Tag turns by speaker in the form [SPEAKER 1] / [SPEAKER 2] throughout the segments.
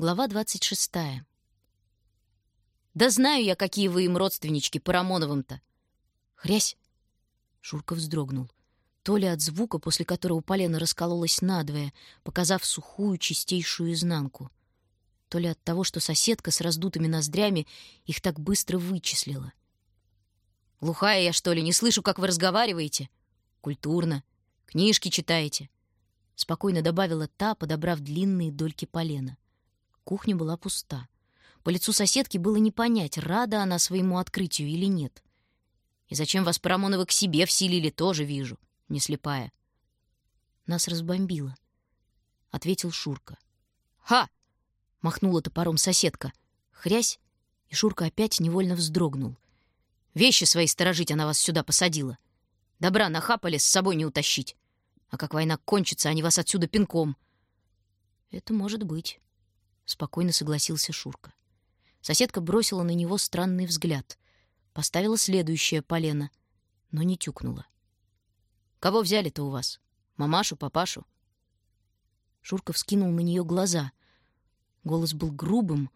[SPEAKER 1] Глава 26. «Да знаю я, какие вы им родственнички по Рамоновым-то!» «Хрясь!» Шурка вздрогнул. То ли от звука, после которого полено раскололось надвое, показав сухую чистейшую изнанку, то ли от того, что соседка с раздутыми ноздрями их так быстро вычислила. «Глухая я, что ли? Не слышу, как вы разговариваете?» «Культурно. Книжки читаете?» Спокойно добавила та, подобрав длинные дольки полена. Кухня была пуста. По лицу соседки было не понять, рада она своему открытию или нет. И зачем вас Парамоновы к себе вселили, тоже вижу, не слепая. Нас разбомбило, — ответил Шурка. «Ха!» — махнула топором соседка. Хрясь, и Шурка опять невольно вздрогнул. «Вещи свои сторожить она вас сюда посадила. Добра нахапали, с собой не утащить. А как война кончится, они вас отсюда пинком». «Это может быть», спокойно согласился Шурка. Соседка бросила на него странный взгляд, поставила следующее полено, но не тюкнула. Кого взяли-то у вас? Мамашу, папашу? Шурка вскинул на нее глаза. Голос был грубым,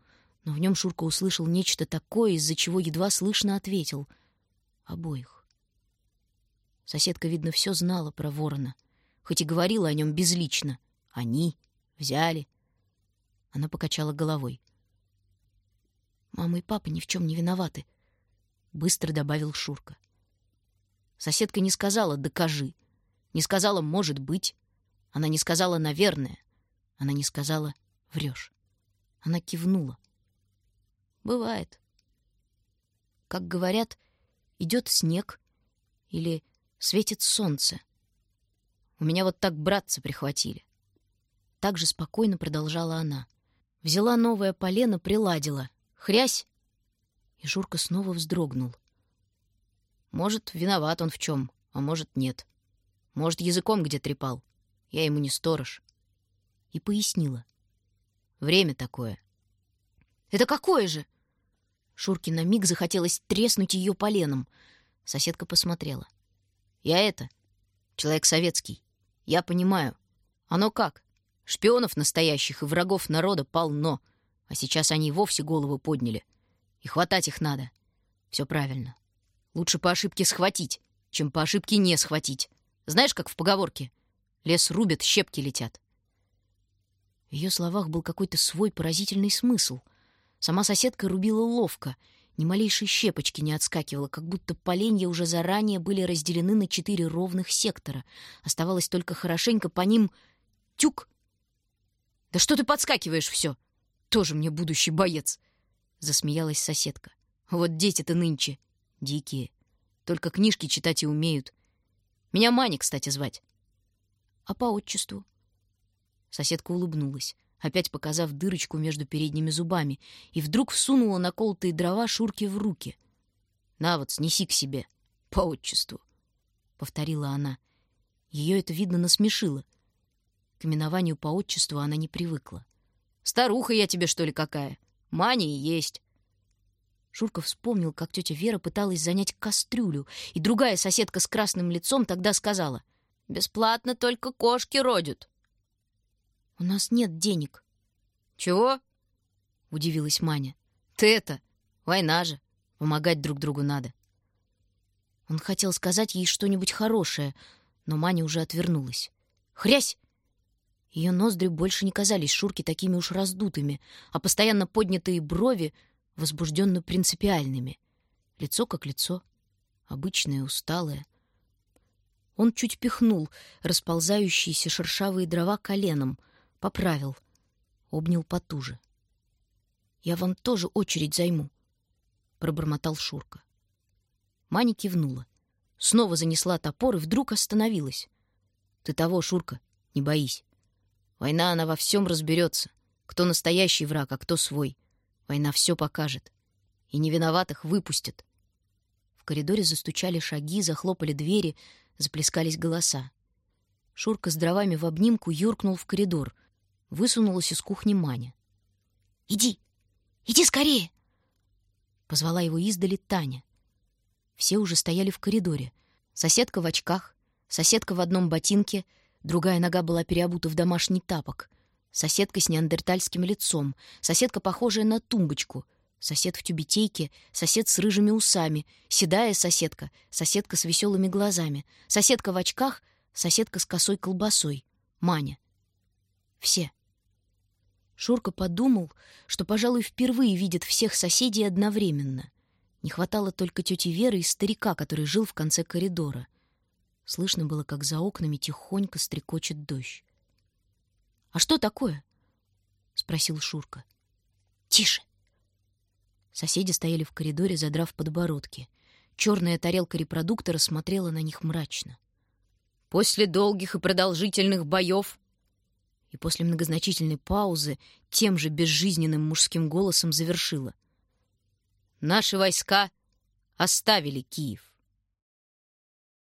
[SPEAKER 1] но в нем Шурка услышал нечто такое, из-за чего едва слышно ответил: обоих. Соседка, видно, все знала про ворона, хоть и говорила о нем безлично. Они взяли, она покачала головой. «Мама и папа ни в чем не виноваты», — быстро добавил Шурка. Соседка не сказала «докажи», не сказала «может быть», она не сказала «наверное», она не сказала «врешь». Она кивнула. «Бывает. Как говорят, идет снег или светит солнце. У меня вот так братца прихватили». Так же спокойно продолжала она. Взяла новое полено, приладила. Хрясь! И Журка снова вздрогнул. Может, виноват он в чем, а может, нет. Может, языком где трепал. Я ему не сторож. И пояснила. Время такое. «Это какое же?» Шурке на миг захотелось треснуть ее поленом. Соседка посмотрела. «Я это, человек советский. Я понимаю. Оно как? Шпионов настоящих и врагов народа полно, а сейчас они вовсе голову подняли. И хватать их надо. Все правильно. Лучше по ошибке схватить, чем по ошибке не схватить. Знаешь, как в поговорке? Лес рубят, щепки летят. В ее словах был какой-то свой поразительный смысл. Сама соседка рубила ловко, ни малейшей щепочки не отскакивала, как будто поленья уже заранее были разделены на четыре ровных сектора. Оставалось только хорошенько по ним тюк да что ты подскакиваешь все? Тоже мне будущий боец!» Засмеялась соседка. «Вот дети-то нынче. Дикие. Только книжки читать и умеют. Меня Маня, кстати, звать». «А по отчеству?» Соседка улыбнулась, опять показав дырочку между передними зубами, и вдруг всунула наколотые дрова Шурке в руки. «На вот, снеси к себе. По отчеству», — повторила она. Ее это, видно, насмешило. К именованию по отчеству она не привыкла. «Старуха я тебе, что ли, какая? Маня и есть». Шурка вспомнил, как тетя Вера пыталась занять кастрюлю, и другая соседка с красным лицом тогда сказала, «Бесплатно только кошки родят». «У нас нет денег». «Чего?» — удивилась Маня. «Ты это, война же, помогать друг другу надо». Он хотел сказать ей что-нибудь хорошее, но Маня уже отвернулась. «Хрясь!» Ее ноздри больше не казались Шурке такими уж раздутыми, а постоянно поднятые брови возбужденно принципиальными. Лицо как лицо, обычное, усталое. Он чуть пихнул расползающиеся шершавые дрова коленом, поправил, обнял потуже. «Я вам тоже очередь займу», — пробормотал Шурка. Маня кивнула. Снова занесла топор и вдруг остановилась. «Ты того, Шурка, не боись. Война, она во всем разберется. Кто настоящий враг, а кто свой. Война все покажет. И невиноватых выпустят. В коридоре застучали шаги, захлопали двери, заплескались голоса. Шурка с дровами в обнимку юркнул в коридор. Высунулась из кухни Маня. «Иди! Иди скорее!» Позвала его издали Таня. Все уже стояли в коридоре. Соседка в очках, соседка в одном ботинке — Другая нога была переобута в домашний тапок. Соседка с неандертальским лицом, соседка, похожая на тумбочку, сосед в тюбетейке, сосед с рыжими усами, седая соседка, соседка с веселыми глазами, соседка в очках, соседка с косой колбасой, Маня. Все. Шурка подумал, что, пожалуй, впервые видит всех соседей одновременно. Не хватало только тети Веры и старика, который жил в конце коридора. Слышно было, как за окнами тихонько стрекочет дождь. «А что такое?» — спросил Шурка. «Тише!» Соседи стояли в коридоре, задрав подбородки. Черная тарелка репродуктора смотрела на них мрачно. «После долгих и продолжительных боев и после многозначительной паузы тем же безжизненным мужским голосом завершила. Наши войска оставили Киев.